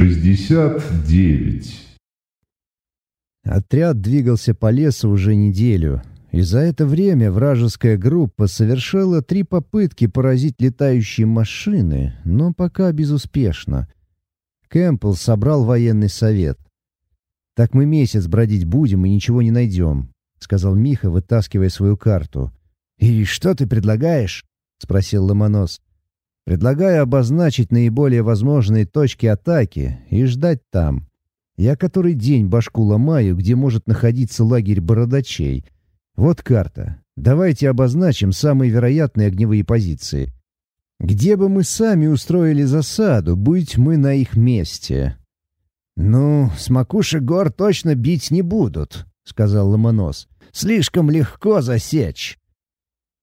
69. Отряд двигался по лесу уже неделю, и за это время вражеская группа совершила три попытки поразить летающие машины, но пока безуспешно. Кэмпбелл собрал военный совет. «Так мы месяц бродить будем и ничего не найдем», — сказал Миха, вытаскивая свою карту. «И что ты предлагаешь?» — спросил Ломонос. «Предлагаю обозначить наиболее возможные точки атаки и ждать там. Я который день башку ломаю, где может находиться лагерь бородачей. Вот карта. Давайте обозначим самые вероятные огневые позиции. Где бы мы сами устроили засаду, будь мы на их месте?» «Ну, с макушек гор точно бить не будут», — сказал Ломонос. «Слишком легко засечь».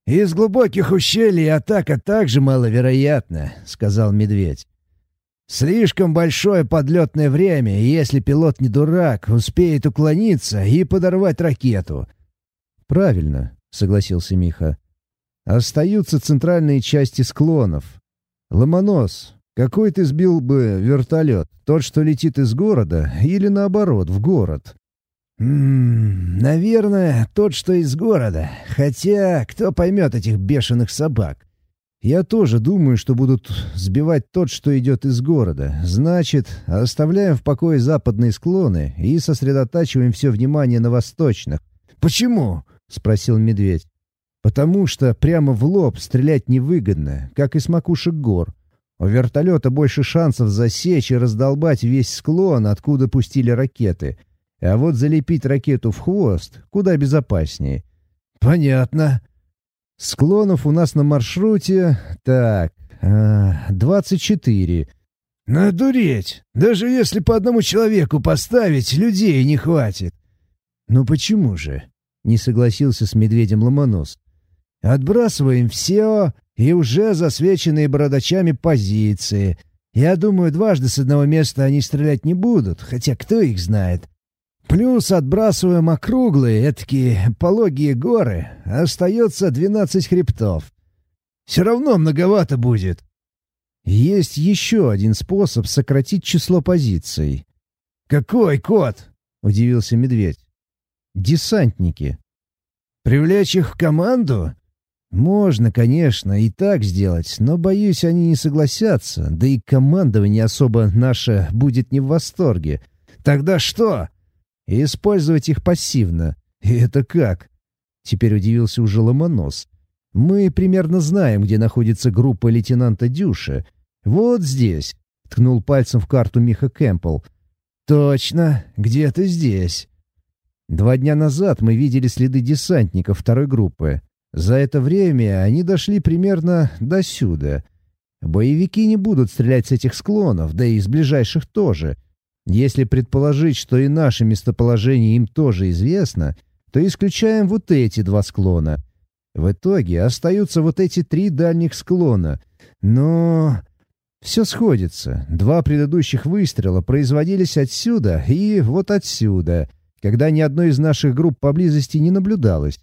«Из глубоких ущелий атака также маловероятна», — сказал Медведь. «Слишком большое подлетное время, если пилот не дурак, успеет уклониться и подорвать ракету». «Правильно», — согласился Миха. «Остаются центральные части склонов. Ломонос, какой ты сбил бы вертолет? Тот, что летит из города, или наоборот, в город?» «Ммм, наверное, тот, что из города. Хотя, кто поймет этих бешеных собак?» «Я тоже думаю, что будут сбивать тот, что идет из города. Значит, оставляем в покое западные склоны и сосредотачиваем все внимание на восточных». «Почему?» — спросил медведь. «Потому что прямо в лоб стрелять невыгодно, как и с макушек гор. У вертолета больше шансов засечь и раздолбать весь склон, откуда пустили ракеты». А вот залепить ракету в хвост куда безопаснее. Понятно. Склонов у нас на маршруте... Так, а, 24. Надуреть! Даже если по одному человеку поставить, людей не хватит. Ну почему же? Не согласился с медведем Ломонос. Отбрасываем все и уже засвеченные бородачами позиции. Я думаю, дважды с одного места они стрелять не будут, хотя кто их знает. Плюс отбрасываем округлые, этакие пологие горы, остается двенадцать хребтов. Все равно многовато будет. Есть еще один способ сократить число позиций. «Какой кот?» — удивился медведь. «Десантники». «Привлечь их в команду?» «Можно, конечно, и так сделать, но, боюсь, они не согласятся, да и командование особо наше будет не в восторге. Тогда что?» И использовать их пассивно. И это как? Теперь удивился уже Ломонос. Мы примерно знаем, где находится группа лейтенанта Дюша. Вот здесь. Ткнул пальцем в карту Миха Кэмпбелл. Точно, где-то здесь. Два дня назад мы видели следы десантников второй группы. За это время они дошли примерно до сюда. Боевики не будут стрелять с этих склонов, да и из ближайших тоже — если предположить, что и наше местоположение им тоже известно, то исключаем вот эти два склона. В итоге остаются вот эти три дальних склона. Но... Все сходится. Два предыдущих выстрела производились отсюда и вот отсюда, когда ни одной из наших групп поблизости не наблюдалось.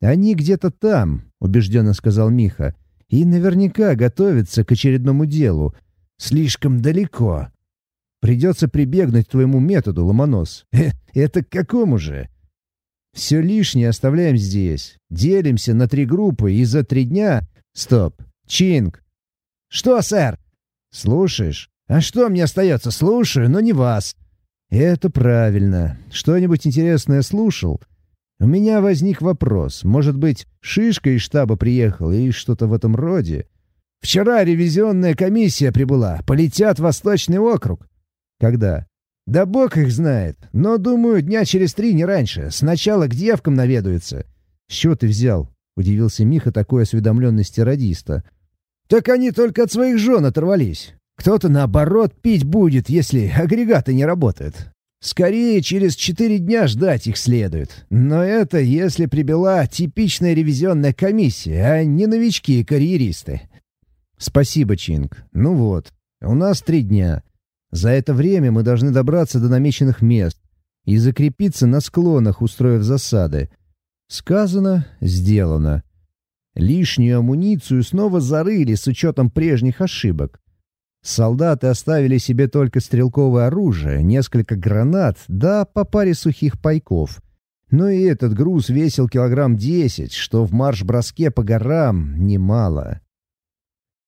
«Они где-то там», — убежденно сказал Миха, — «и наверняка готовятся к очередному делу. Слишком далеко». Придется прибегнуть к твоему методу, Ломонос. Э, это к какому же? Все лишнее оставляем здесь. Делимся на три группы и за три дня... Стоп. Чинг. Что, сэр? Слушаешь? А что мне остается? Слушаю, но не вас. Это правильно. Что-нибудь интересное слушал? У меня возник вопрос. Может быть, Шишка из штаба приехал и что-то в этом роде? Вчера ревизионная комиссия прибыла. Полетят в Восточный округ. Когда? Да бог их знает. Но, думаю, дня через три, не раньше. Сначала к девкам наведаются. С чего ты взял? Удивился Миха такой осведомленности радиста. Так они только от своих жен оторвались. Кто-то, наоборот, пить будет, если агрегаты не работают. Скорее, через четыре дня ждать их следует. Но это если прибыла типичная ревизионная комиссия, а не новички и карьеристы. Спасибо, Чинг. Ну вот, у нас три дня. За это время мы должны добраться до намеченных мест и закрепиться на склонах, устроив засады. Сказано, сделано. Лишнюю амуницию снова зарыли с учетом прежних ошибок. Солдаты оставили себе только стрелковое оружие, несколько гранат, да по паре сухих пайков. Но и этот груз весил килограмм десять, что в марш-броске по горам немало.